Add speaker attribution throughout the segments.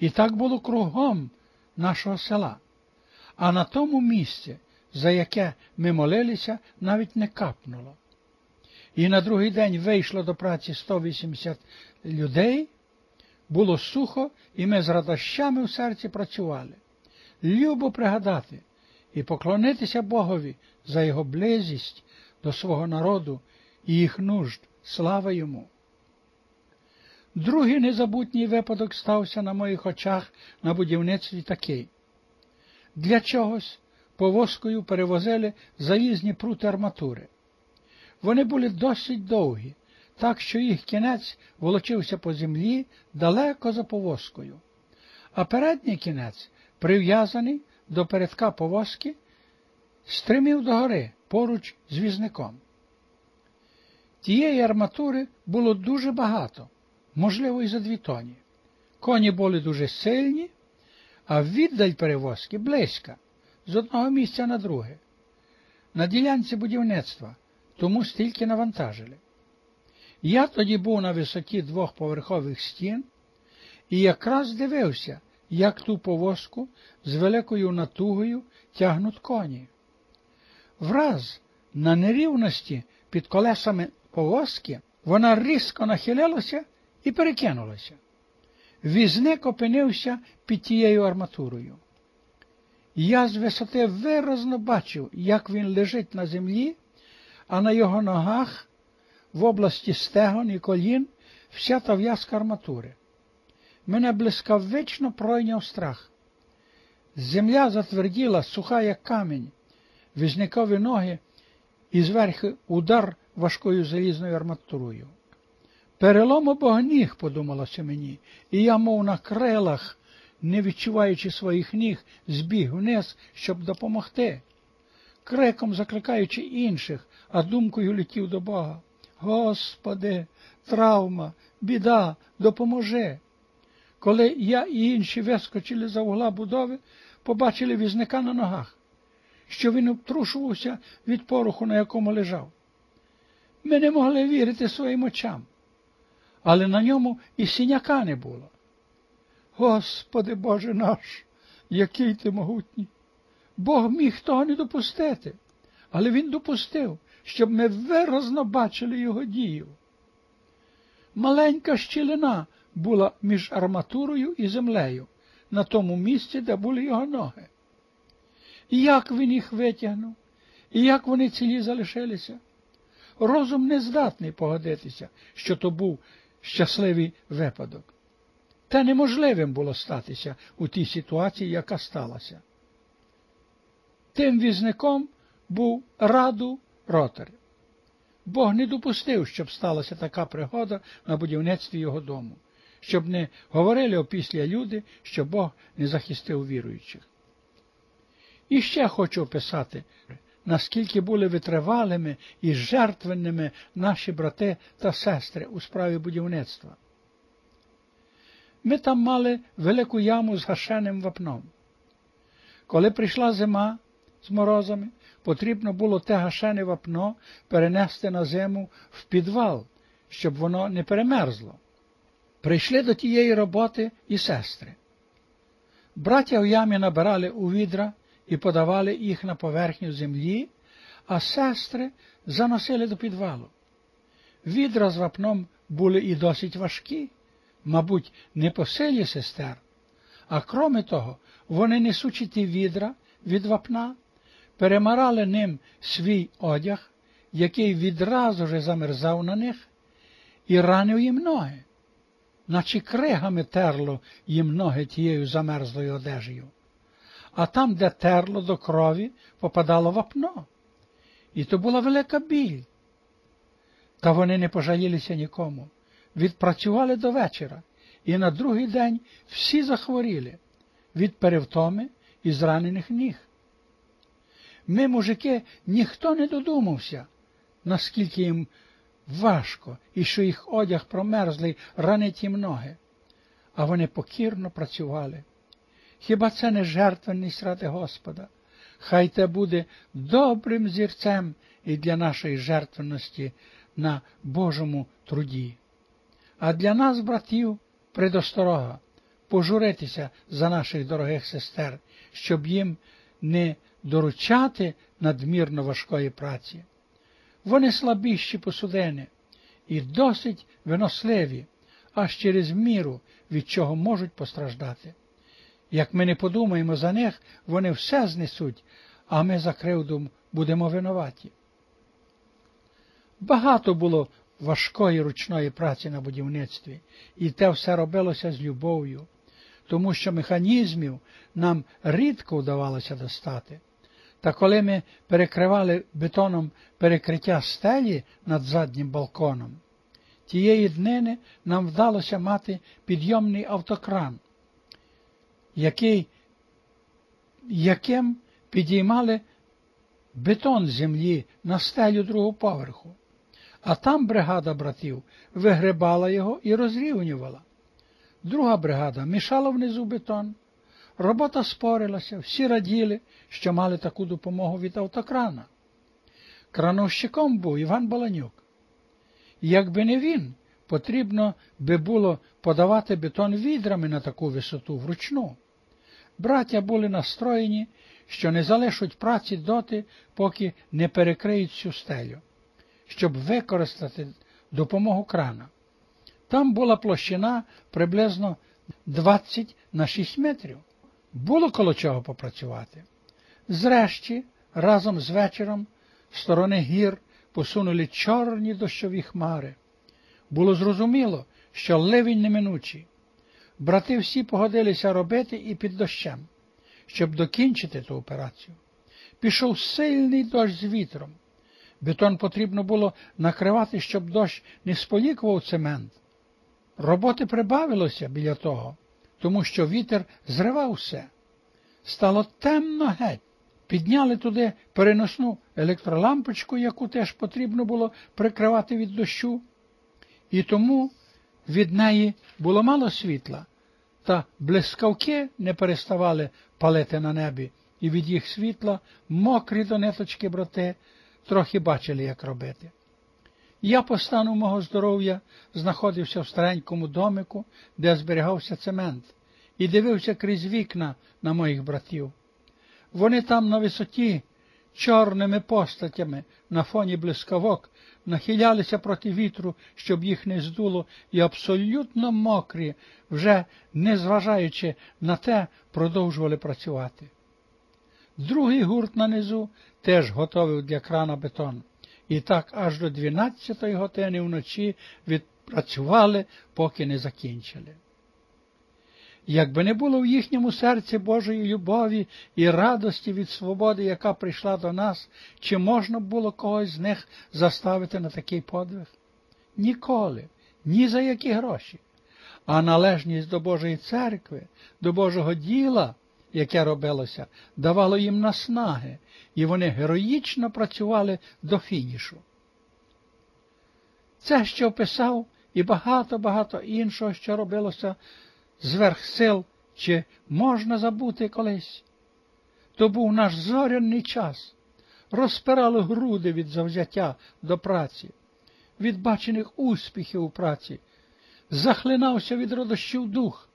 Speaker 1: І так було кругом нашого села. А на тому місці, за яке ми молилися, навіть не капнуло. І на другий день вийшло до праці 180 людей, було сухо, і ми з радощами в серці працювали. Любо пригадати і поклонитися Богові за його близість до свого народу і їх нужд. Слава йому! Другий незабутній випадок стався на моїх очах на будівництві такий. Для чогось повозкою перевозили залізні прути арматури. Вони були досить довгі, так що їх кінець волочився по землі далеко за повозкою, а передній кінець, прив'язаний до передка повозки, стримів догори поруч з візником. Тієї арматури було дуже багато, можливо, і за дві тоні. Коні були дуже сильні, а віддаль перевозки близька, з одного місця на друге. На ділянці будівництва тому стільки навантажили. Я тоді був на висоті двохповерхових стін і якраз дивився, як ту повозку з великою натугою тягнуть коні. Враз на нерівності під колесами повозки вона різко нахилилася і перекинулася. Візник опинився під тією арматурою. Я з висоти виразно бачив, як він лежить на землі, а на його ногах в області стегон і колін вся та в'язка арматури. Мене блискавично пройняв страх. Земля затверділа, суха, як камінь, візникові ноги і зверху удар важкою залізною арматурою. Перелом обох ніг, подумалося мені, і я, мов на крилах, не відчуваючи своїх ніг, збіг вниз, щоб допомогти, криком закликаючи інших, а думкою летів до Бога. Господи, травма, біда, допоможи. Коли я і інші вискочили за угла будови, побачили візника на ногах, що він обтрушувався від пороху, на якому лежав. Ми не могли вірити своїм очам, але на ньому і сіняка не було. Господи Боже наш, який ти могутній! Бог міг того не допустити, але Він допустив, щоб ми виразно бачили його дію. Маленька щілина була між арматурою і землею, на тому місці, де були його ноги. І як він їх витягнув, і як вони цілі залишилися. Розум не здатний погодитися, що то був щасливий випадок. Та неможливим було статися у тій ситуації, яка сталася. Тим візником був раду ротар. Бог не допустив, щоб сталася така пригода на будівництві його дому, щоб не говорили опісля люди, що Бог не захистив віруючих. І ще хочу описати, наскільки були витривалими і жертвенними наші брати та сестри у справі будівництва. Ми там мали велику яму з гашеним вапном. Коли прийшла зима з морозами, потрібно було те гашене вапно перенести на зиму в підвал, щоб воно не перемерзло. Прийшли до тієї роботи і сестри. Браття в ямі набирали у відра і подавали їх на поверхню землі, а сестри заносили до підвалу. Відра з вапном були і досить важкі, мабуть, не по силі сестер, а кроме того, вони несучи ті відра від вапна, перемарали ним свій одяг, який відразу же замерзав на них, і ранив їм ноги, наче кригами терло їм ноги тією замерзлою одежею. А там, де терло до крові, попадало вапно. І то була велика біль. Та вони не пожалілися нікому, відпрацювали до вечора, і на другий день всі захворіли від перевтоми і зранених ніг. Ми, мужики, ніхто не додумався, наскільки їм важко і що їх одяг промерзлий ранить їм ноги, а вони покірно працювали. Хіба це не жертвенність ради Господа? Хай те буде добрим зірцем і для нашої жертвенності на Божому труді. А для нас, братів, предосторога, пожуритися за наших дорогих сестер, щоб їм не доручати надмірно важкої праці. Вони слабіші посудини і досить виносливі, аж через міру, від чого можуть постраждати. Як ми не подумаємо за них, вони все знесуть, а ми за кривду будемо винуваті. Багато було важкої ручної праці на будівництві, і те все робилося з любов'ю, тому що механізмів нам рідко вдавалося достати. Та коли ми перекривали бетоном перекриття стелі над заднім балконом, тієї днини нам вдалося мати підйомний автокран, який, яким підіймали бетон землі на стелю другого поверху, а там бригада братів вигребала його і розрівнювала. Друга бригада мішала внизу бетон. Робота спорилася, всі раділи, що мали таку допомогу від автокрана. Крановщиком був Іван Баланюк. Якби не він, потрібно би було подавати бетон відрами на таку висоту вручну. Браття були настроєні, що не залишать праці доти, поки не перекриють цю стелю, щоб використати допомогу крана. Там була площина приблизно 20 на 6 метрів. Було коло чого попрацювати. Зрешті, разом з вечором, в сторони гір посунули чорні дощові хмари. Було зрозуміло, що ливень неминучий. Брати всі погодилися робити і під дощем, щоб докінчити ту операцію. Пішов сильний дощ з вітром. Бетон потрібно було накривати, щоб дощ не сполікував цемент. Роботи прибавилося біля того, тому що вітер зривав все. Стало темно геть. Підняли туди переносну електролампочку, яку теж потрібно було прикривати від дощу, і тому від неї було мало світла, та блискавки не переставали палити на небі, і від їх світла мокрі до ниточки брати трохи бачили, як робити. Я по стану мого здоров'я знаходився в старенькому домику, де зберігався цемент, і дивився крізь вікна на моїх братів. Вони там на висоті, чорними постатями на фоні блискавок, нахилялися проти вітру, щоб їх не здуло, і абсолютно мокрі, вже не зважаючи на те, продовжували працювати. Другий гурт нанизу теж готовив для крана бетон. І так аж до 12-ї години вночі відпрацювали, поки не закінчили. Якби не було в їхньому серці Божої любові і радості від свободи, яка прийшла до нас, чи можна було когось з них заставити на такий подвиг? Ніколи, ні за які гроші. А належність до Божої церкви, до Божого діла, яке робилося, давало їм наснаги, і вони героїчно працювали до фінішу. Це, що писав, і багато-багато іншого, що робилося зверх сил, чи можна забути колись. То був наш зоряний час, розпирало груди від завзяття до праці, від бачених успіхів у праці, захлинався від родощів дух,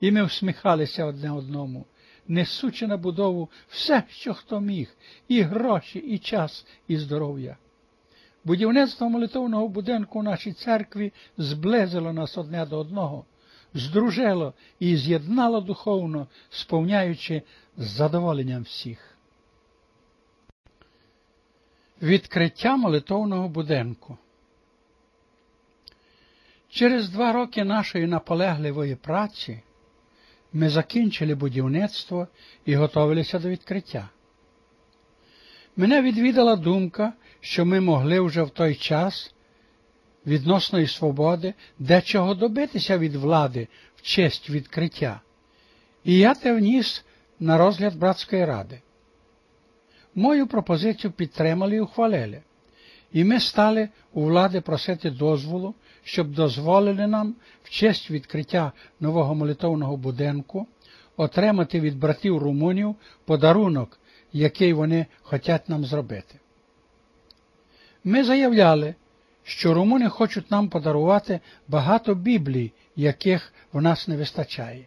Speaker 1: і ми всміхалися одне одному, несучи на будову все, що хто міг, і гроші, і час, і здоров'я. Будівництво молитовного будинку у нашій церкві зблизило нас одне до одного здружило і з'єднало духовно, сповняючи задоволенням всіх. Відкриття молитовного будинку. Через два роки нашої наполегливої праці ми закінчили будівництво і готувалися до відкриття. Мене відвідала думка, що ми могли вже в той час відносної свободи, дечого добитися від влади в честь відкриття. І я те вніс на розгляд братської ради. Мою пропозицію підтримали і ухвалили, і ми стали у влади просити дозволу, щоб дозволили нам в честь відкриття нового молитовного будинку отримати від братів румунів подарунок, який вони хочуть нам зробити. Ми заявляли, що румуни хочуть нам подарувати багато біблій, яких в нас не вистачає.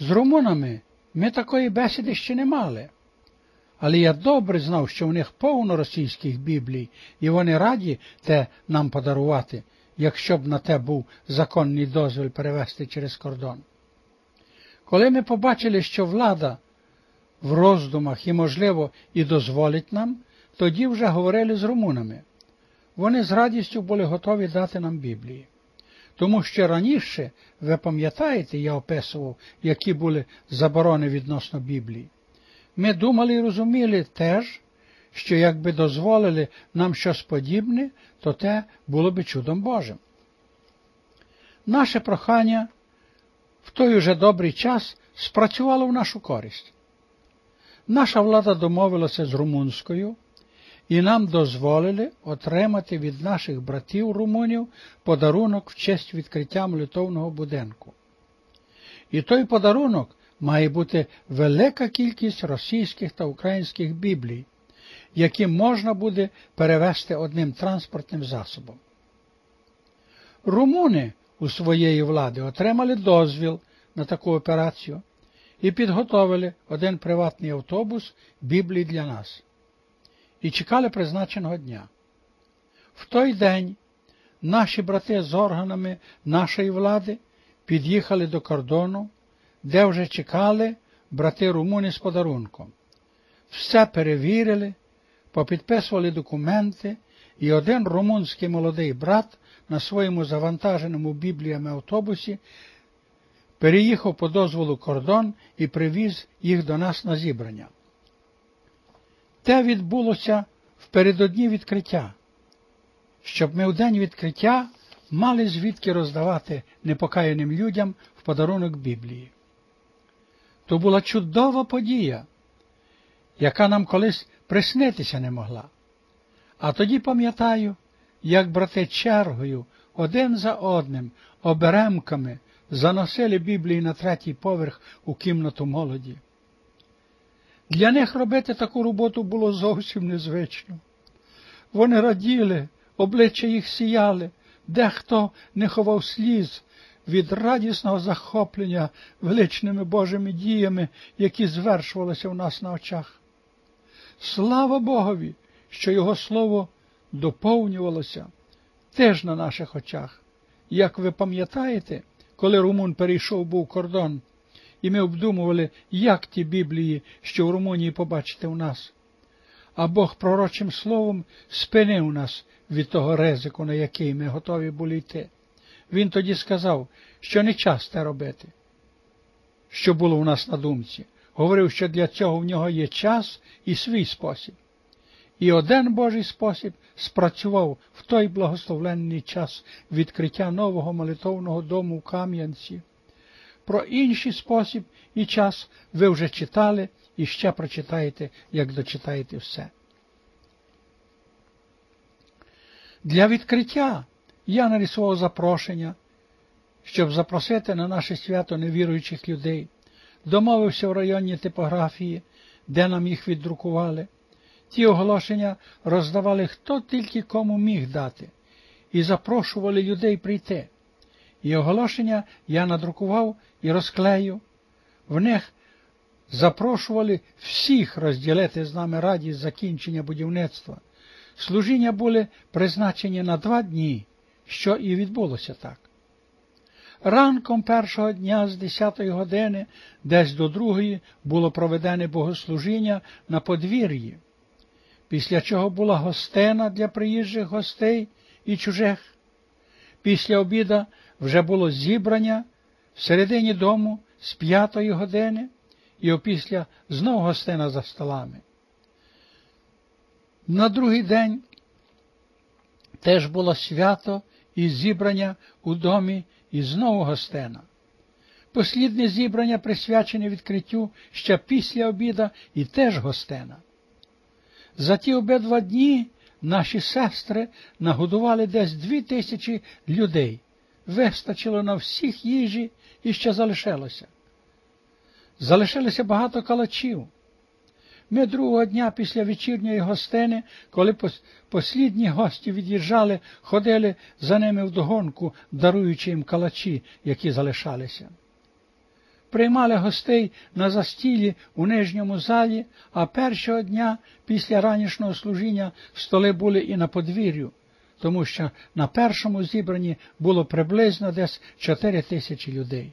Speaker 1: З румунами ми такої бесіди ще не мали. Але я добре знав, що в них повно російських біблій, і вони раді те нам подарувати, якщо б на те був законний дозвіл перевести через кордон. Коли ми побачили, що влада в роздумах і, можливо, і дозволить нам, тоді вже говорили з румунами. Вони з радістю були готові дати нам Біблії. Тому що раніше, ви пам'ятаєте, я описував, які були заборони відносно Біблії. Ми думали і розуміли теж, що якби дозволили нам щось подібне, то те було би чудом Божим. Наше прохання в той уже добрий час спрацювало в нашу користь. Наша влада домовилася з румунською, і нам дозволили отримати від наших братів румунів подарунок в честь відкриття молитовного будинку. І той подарунок має бути велика кількість російських та українських біблій, які можна буде перевести одним транспортним засобом. Румуни у своєї влади отримали дозвіл на таку операцію і підготовили один приватний автобус Біблії для нас і чекали призначеного дня. В той день наші брати з органами нашої влади під'їхали до кордону, де вже чекали брати румуни з подарунком. Все перевірили, попідписували документи, і один румунський молодий брат на своєму завантаженому бібліями автобусі переїхав по дозволу кордон і привіз їх до нас на зібрання. Те відбулося впередодні відкриття, щоб ми в день відкриття мали звідки роздавати непокаяним людям в подарунок Біблії. То була чудова подія, яка нам колись приснитися не могла. А тоді пам'ятаю, як брати чергою один за одним, оберемками заносили Біблії на третій поверх у кімнату молоді. Для них робити таку роботу було зовсім незвично. Вони раділи, обличчя їх сіяли, дехто не ховав сліз від радісного захоплення величними Божими діями, які звершувалися в нас на очах. Слава Богові, що Його Слово доповнювалося теж на наших очах. Як ви пам'ятаєте, коли Румун перейшов був кордон, і ми обдумували, як ті Біблії, що в Румунії побачите у нас. А Бог пророчим словом спинив нас від того ризику, на який ми готові були йти. Він тоді сказав, що не час те робити, що було у нас на думці. Говорив, що для цього в нього є час і свій спосіб. І один Божий спосіб спрацював в той благословленний час відкриття нового молитовного дому в Кам'янці. Про інший спосіб і час ви вже читали і ще прочитаєте, як дочитаєте все. Для відкриття я нарисував запрошення, щоб запросити на наше свято невіруючих людей, домовився в районній типографії, де нам їх віддрукували. Ті оголошення роздавали хто тільки кому міг дати, і запрошували людей прийти. І оголошення я надрукував і розклею. В них запрошували всіх розділити з нами радість закінчення будівництва. Служіння були призначені на два дні, що і відбулося так. Ранком першого дня з 10 години, десь до другої, було проведене богослужіння на подвір'ї, після чого була гостина для приїжджих гостей і чужих. Після обіда вже було зібрання в середині дому з п'ятої години і опісля знов гостина за столами. На другий день теж було свято і зібрання у домі і знову гостина. Послідне зібрання присвячене відкриттю ще після обіда і теж гостина. За ті обидва дні наші сестри нагодували десь дві тисячі людей, вистачило на всіх їжі і ще залишилося. Залишилося багато калачів. Ми другого дня після вечірньої гостини, коли послідні гості від'їжджали, ходили за ними вдогонку, даруючи їм калачі, які залишалися. приймали гостей на застілі у нижньому залі, а першого дня після ранішнього служіння столи були і на подвір'ю, тому що на першому зібранні було приблизно десь 4 тисячі людей.